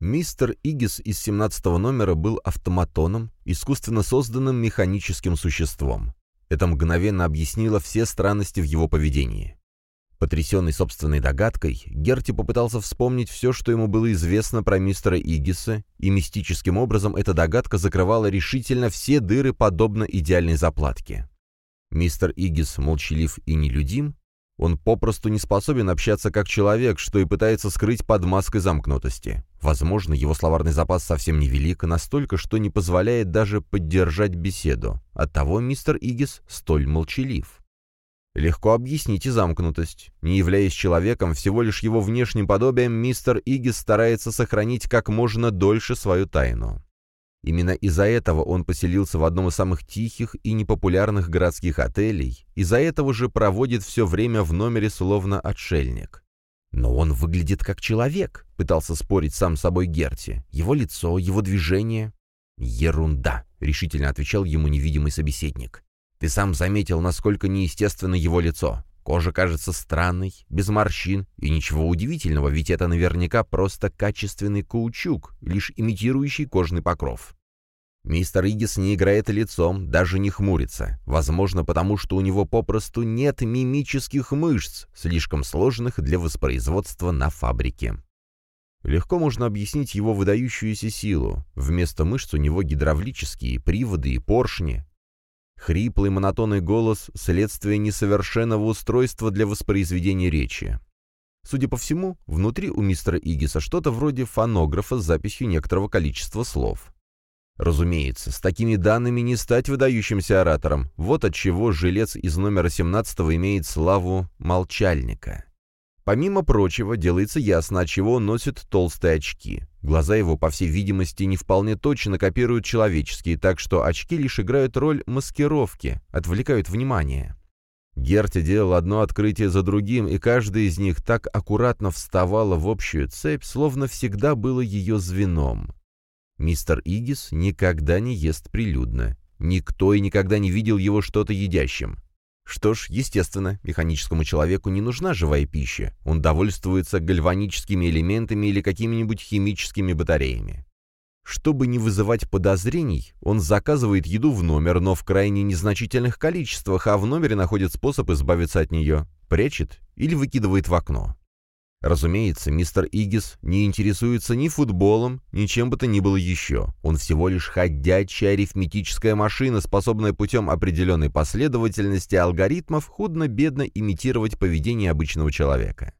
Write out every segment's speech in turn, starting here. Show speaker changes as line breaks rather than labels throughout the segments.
Мистер Игис из 17 номера был автоматоном, искусственно созданным механическим существом. Это мгновенно объяснило все странности в его поведении. Потрясенный собственной догадкой, Герти попытался вспомнить все, что ему было известно про мистера Игиса, и мистическим образом эта догадка закрывала решительно все дыры, подобно идеальной заплатке. Мистер Игис молчалив и нелюдим, он попросту не способен общаться как человек, что и пытается скрыть под маской замкнутости. Возможно, его словарный запас совсем невелик, настолько, что не позволяет даже поддержать беседу. Оттого мистер Игис столь молчалив. Легко объяснить и замкнутость. Не являясь человеком, всего лишь его внешним подобием, мистер Игис старается сохранить как можно дольше свою тайну. Именно из-за этого он поселился в одном из самых тихих и непопулярных городских отелей, из-за этого же проводит все время в номере словно отшельник. «Но он выглядит как человек», — пытался спорить сам с собой Герти. «Его лицо, его движение...» «Ерунда», — решительно отвечал ему невидимый собеседник. Ты сам заметил, насколько неестественно его лицо. Кожа кажется странной, без морщин, и ничего удивительного, ведь это наверняка просто качественный каучук, лишь имитирующий кожный покров. Мистер Игис не играет лицом, даже не хмурится. Возможно, потому что у него попросту нет мимических мышц, слишком сложных для воспроизводства на фабрике. Легко можно объяснить его выдающуюся силу. Вместо мышц у него гидравлические приводы и поршни, Хриплый монотонный голос — следствие несовершенного устройства для воспроизведения речи. Судя по всему, внутри у мистера Игиса что-то вроде фонографа с записью некоторого количества слов. Разумеется, с такими данными не стать выдающимся оратором, вот отчего жилец из номера 17 имеет славу молчальника. Помимо прочего, делается ясно, от чего он носит толстые очки. Глаза его, по всей видимости, не вполне точно копируют человеческие, так что очки лишь играют роль маскировки, отвлекают внимание. Герти делал одно открытие за другим, и каждое из них так аккуратно вставало в общую цепь, словно всегда было ее звеном. Мистер Игис никогда не ест прилюдно. Никто и никогда не видел его что-то едящим. Что ж, естественно, механическому человеку не нужна живая пища. Он довольствуется гальваническими элементами или какими-нибудь химическими батареями. Чтобы не вызывать подозрений, он заказывает еду в номер, но в крайне незначительных количествах, а в номере находит способ избавиться от нее, прячет или выкидывает в окно. Разумеется, мистер Игис не интересуется ни футболом, ни чем бы то ни было еще. Он всего лишь ходячая арифметическая машина, способная путем определенной последовательности алгоритмов худно-бедно имитировать поведение обычного человека.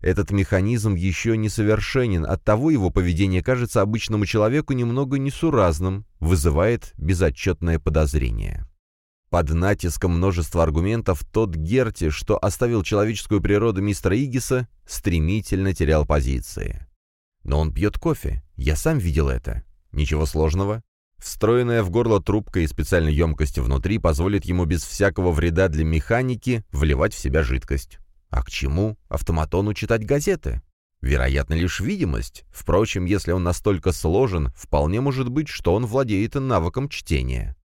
Этот механизм еще несовершенен, оттого его поведение кажется обычному человеку немного несуразным, вызывает безотчетное подозрение. Под натиском множества аргументов тот Герти, что оставил человеческую природу мистера Игиса, стремительно терял позиции. Но он пьет кофе. Я сам видел это. Ничего сложного. Встроенная в горло трубка и специальной емкости внутри позволит ему без всякого вреда для механики вливать в себя жидкость. А к чему автоматону читать газеты? Вероятно, лишь видимость. Впрочем, если он настолько сложен, вполне может быть, что он владеет навыком чтения.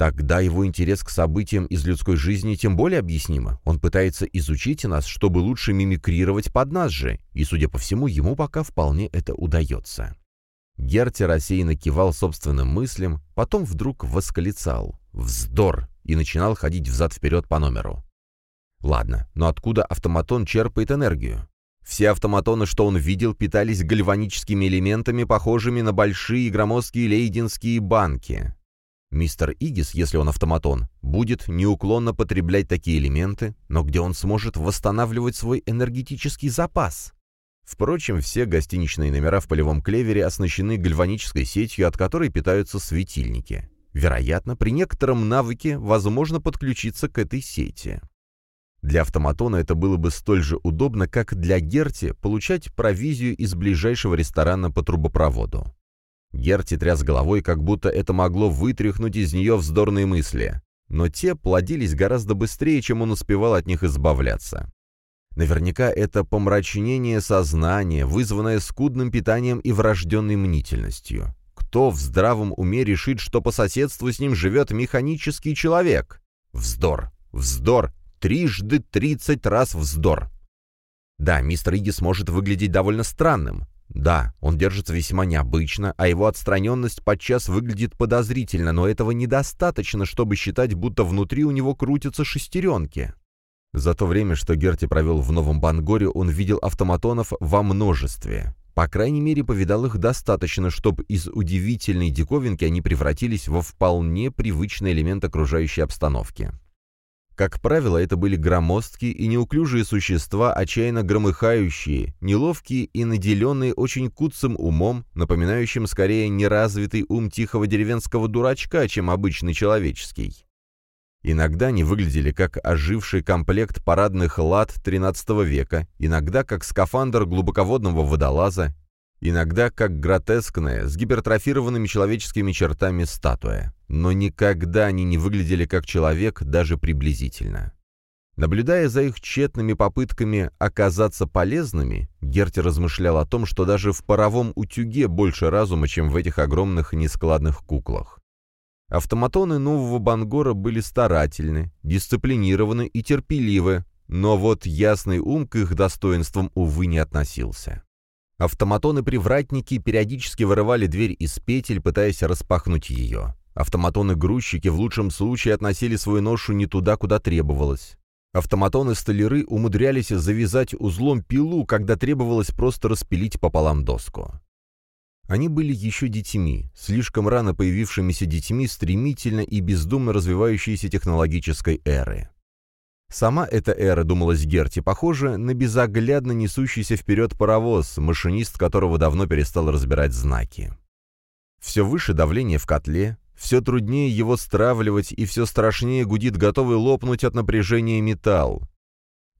Тогда его интерес к событиям из людской жизни тем более объяснимо. Он пытается изучить нас, чтобы лучше мимикрировать под нас же, и, судя по всему, ему пока вполне это удается. Герти рассеянно кивал собственным мыслям, потом вдруг восклицал «Вздор!» и начинал ходить взад-вперед по номеру. Ладно, но откуда автоматон черпает энергию? Все автоматоны, что он видел, питались гальваническими элементами, похожими на большие громоздкие лейдинские банки. Мистер Игис, если он автоматон, будет неуклонно потреблять такие элементы, но где он сможет восстанавливать свой энергетический запас? Впрочем, все гостиничные номера в полевом клевере оснащены гальванической сетью, от которой питаются светильники. Вероятно, при некотором навыке возможно подключиться к этой сети. Для автоматона это было бы столь же удобно, как для Герти получать провизию из ближайшего ресторана по трубопроводу. Герти тряс головой, как будто это могло вытряхнуть из нее вздорные мысли. Но те плодились гораздо быстрее, чем он успевал от них избавляться. Наверняка это помрачнение сознания, вызванное скудным питанием и врожденной мнительностью. Кто в здравом уме решит, что по соседству с ним живет механический человек? Вздор! Вздор! Трижды тридцать раз вздор! Да, мистер Игис может выглядеть довольно странным, Да, он держится весьма необычно, а его отстраненность подчас выглядит подозрительно, но этого недостаточно, чтобы считать, будто внутри у него крутятся шестеренки. За то время, что Герти провел в Новом Бангоре, он видел автоматонов во множестве. По крайней мере, повидал их достаточно, чтобы из удивительной диковинки они превратились во вполне привычный элемент окружающей обстановки. Как правило, это были громоздкие и неуклюжие существа, отчаянно громыхающие, неловкие и наделенные очень куцым умом, напоминающим скорее неразвитый ум тихого деревенского дурачка, чем обычный человеческий. Иногда они выглядели как оживший комплект парадных лад XIII века, иногда как скафандр глубоководного водолаза, иногда как гротескная, с гипертрофированными человеческими чертами статуя. Но никогда они не выглядели как человек даже приблизительно. Наблюдая за их тщетными попытками оказаться полезными, Герти размышлял о том, что даже в паровом утюге больше разума, чем в этих огромных нескладных куклах. Автоматоны нового Бангора были старательны, дисциплинированы и терпеливы, но вот ясный ум к их достоинствам, увы, не относился. Автоматоны-привратники периодически вырывали дверь из петель, пытаясь распахнуть ее. Автоматоны-грузчики в лучшем случае относили свою ношу не туда, куда требовалось. Автоматоны-столяры умудрялись завязать узлом пилу, когда требовалось просто распилить пополам доску. Они были еще детьми, слишком рано появившимися детьми стремительно и бездумно развивающейся технологической эры. Сама эта эра, думалась Герти, похожа на безоглядно несущийся вперед паровоз, машинист которого давно перестал разбирать знаки. Все выше давление в котле, все труднее его стравливать и все страшнее гудит готовый лопнуть от напряжения металл.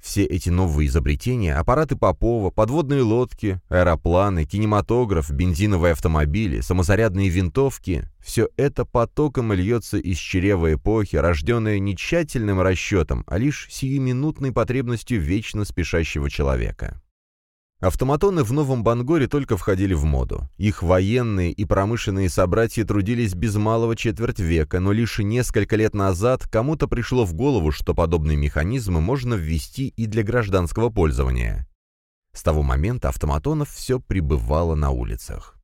Все эти новые изобретения, аппараты Попова, подводные лодки, аэропланы, кинематограф, бензиновые автомобили, самозарядные винтовки — все это потоком льется из чрева эпохи, рожденное не тщательным расчетом, а лишь сиюминутной потребностью вечно спешащего человека. Автоматоны в Новом Бангоре только входили в моду. Их военные и промышленные собратья трудились без малого четверть века, но лишь несколько лет назад кому-то пришло в голову, что подобные механизмы можно ввести и для гражданского пользования. С того момента автоматонов все пребывало на улицах.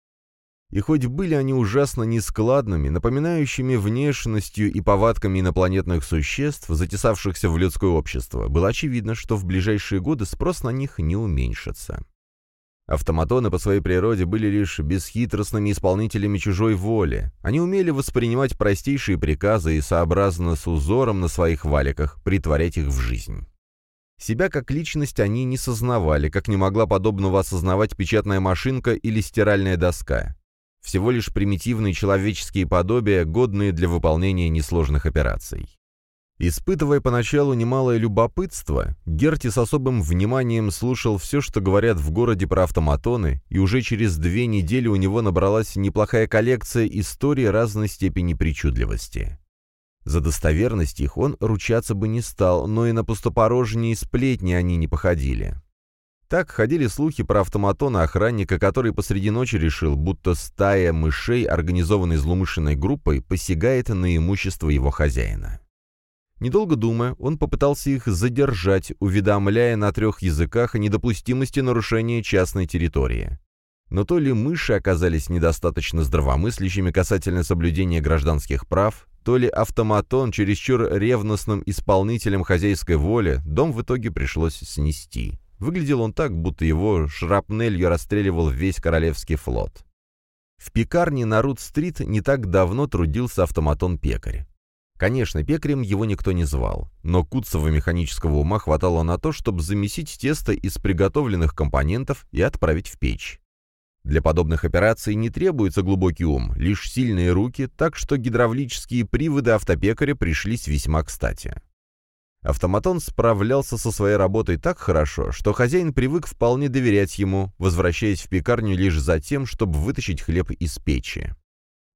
И хоть были они ужасно нескладными, напоминающими внешностью и повадками инопланетных существ, затесавшихся в людское общество, было очевидно, что в ближайшие годы спрос на них не уменьшится. Автоматоны по своей природе были лишь бесхитростными исполнителями чужой воли. Они умели воспринимать простейшие приказы и, сообразно с узором на своих валиках, притворять их в жизнь. Себя как личность они не сознавали, как не могла подобного осознавать печатная машинка или стиральная доска всего лишь примитивные человеческие подобия, годные для выполнения несложных операций. Испытывая поначалу немалое любопытство, Герти с особым вниманием слушал все, что говорят в городе про автоматоны, и уже через две недели у него набралась неплохая коллекция историй разной степени причудливости. За достоверность их он ручаться бы не стал, но и на пустопорожние сплетни они не походили. Так ходили слухи про автоматона охранника, который посреди ночи решил, будто стая мышей, организованной злоумышленной группой, посягает на имущество его хозяина. Недолго думая, он попытался их задержать, уведомляя на трех языках о недопустимости нарушения частной территории. Но то ли мыши оказались недостаточно здравомыслящими касательно соблюдения гражданских прав, то ли автоматон чересчур ревностным исполнителем хозяйской воли, дом в итоге пришлось снести. Выглядел он так, будто его шрапнелью расстреливал весь королевский флот. В пекарне на Рут-стрит не так давно трудился автоматон-пекарь. Конечно, пекарем его никто не звал, но куцого механического ума хватало на то, чтобы замесить тесто из приготовленных компонентов и отправить в печь. Для подобных операций не требуется глубокий ум, лишь сильные руки, так что гидравлические приводы автопекаря пришлись весьма кстати. Автоматон справлялся со своей работой так хорошо, что хозяин привык вполне доверять ему, возвращаясь в пекарню лишь за тем, чтобы вытащить хлеб из печи.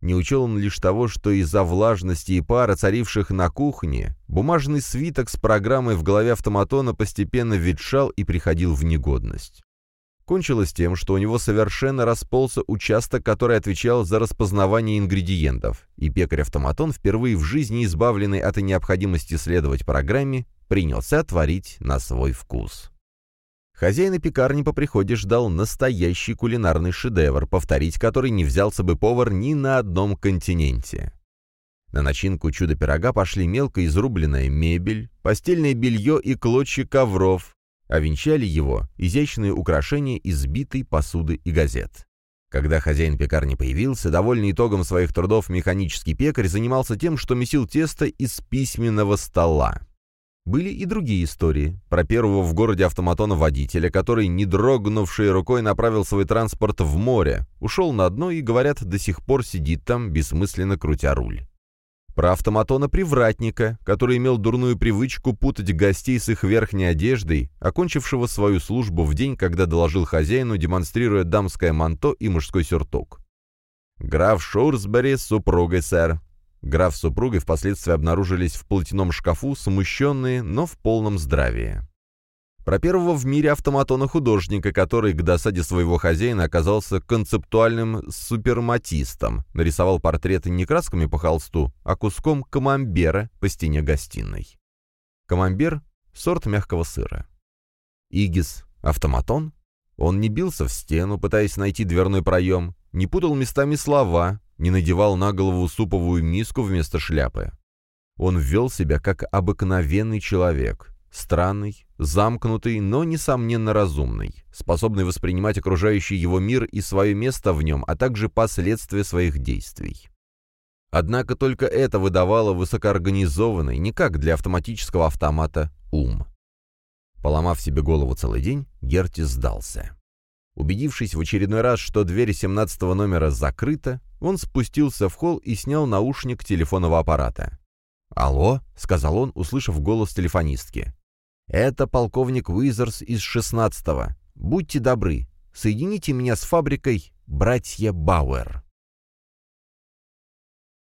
Не учел он лишь того, что из-за влажности и пара, царивших на кухне, бумажный свиток с программой в голове автоматона постепенно ветшал и приходил в негодность кончилось тем, что у него совершенно расползся участок, который отвечал за распознавание ингредиентов, и пекарь-автоматон, впервые в жизни избавленный от необходимости следовать программе, принялся творить на свой вкус. Хозяин и пекарни по приходе ждал настоящий кулинарный шедевр, повторить который не взялся бы повар ни на одном континенте. На начинку чудо-пирога пошли мелко изрубленная мебель, постельное белье и клочья ковров, а венчали его изящные украшения из битой посуды и газет. Когда хозяин пекарни появился, довольный итогом своих трудов механический пекарь занимался тем, что месил тесто из письменного стола. Были и другие истории. Про первого в городе автоматона водителя, который, не дрогнувшей рукой, направил свой транспорт в море, ушел на дно и, говорят, до сих пор сидит там, бессмысленно крутя руль. Про автоматона-привратника, который имел дурную привычку путать гостей с их верхней одеждой, окончившего свою службу в день, когда доложил хозяину, демонстрируя дамское манто и мужской сюртук. «Граф Шурсбери с супругой, сэр». Граф с супругой впоследствии обнаружились в платяном шкафу, смущенные, но в полном здравии. Про первого в мире автоматона-художника, который к досаде своего хозяина оказался концептуальным суперматистом, нарисовал портреты не красками по холсту, а куском камамбера по стене гостиной. Камамбер — сорт мягкого сыра. Игис — автоматон. Он не бился в стену, пытаясь найти дверной проем, не путал местами слова, не надевал на голову суповую миску вместо шляпы. Он вел себя как обыкновенный человек, Странный, замкнутый, но, несомненно, разумный, способный воспринимать окружающий его мир и свое место в нем, а также последствия своих действий. Однако только это выдавало высокоорганизованный, не как для автоматического автомата, ум. Поломав себе голову целый день, Герти сдался. Убедившись в очередной раз, что дверь 17 номера закрыта, он спустился в холл и снял наушник телефонного аппарата. «Алло», — сказал он, услышав голос телефонистки. «Это полковник Уизерс из 16-го. Будьте добры, соедините меня с фабрикой «Братья Бауэр».